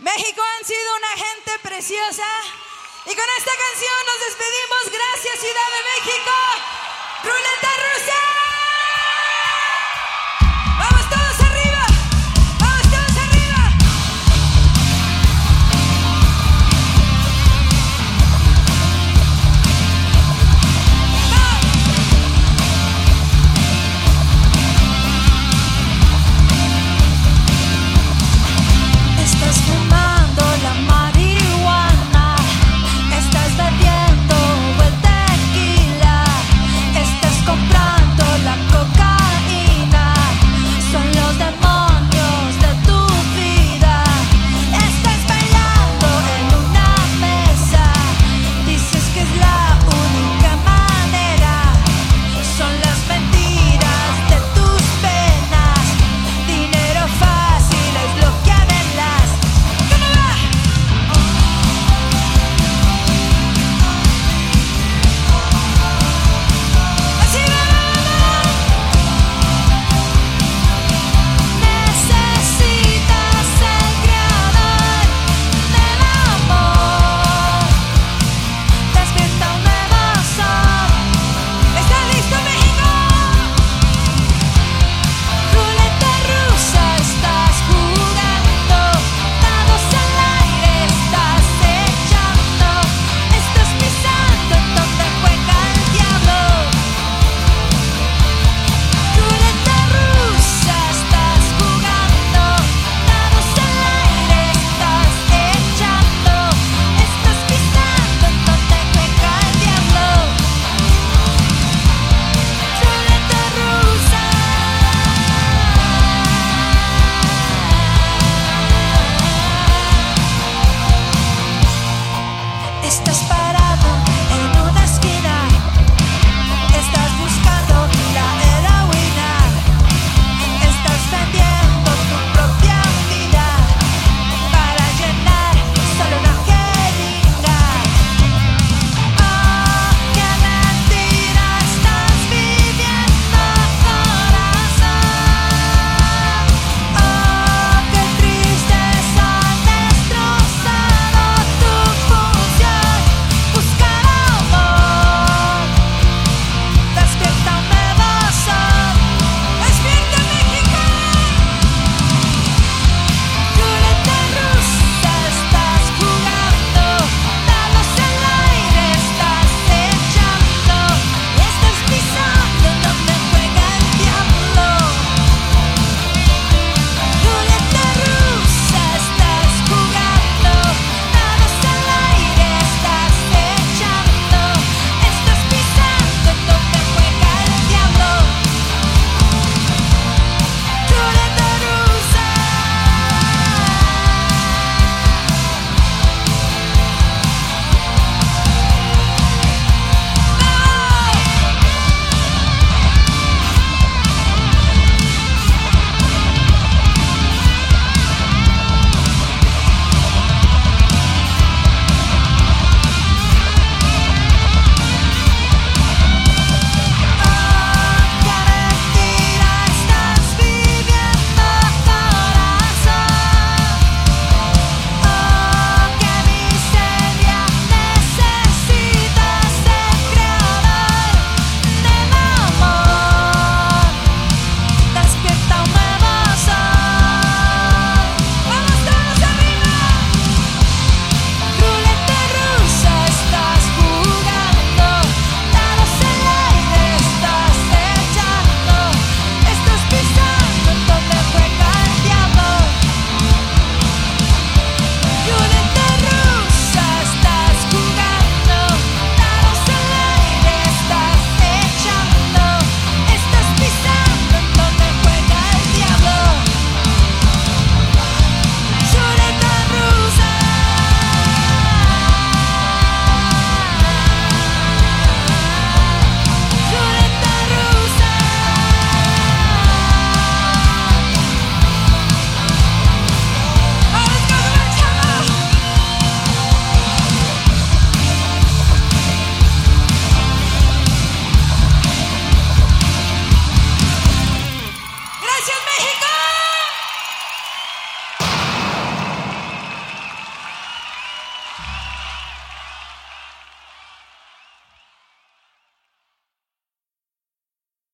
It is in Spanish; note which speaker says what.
Speaker 1: México han sido una gente preciosa. Y con esta canción nos despedimos. Gracias, Ciudad de México. ¡Ruleta Rusa!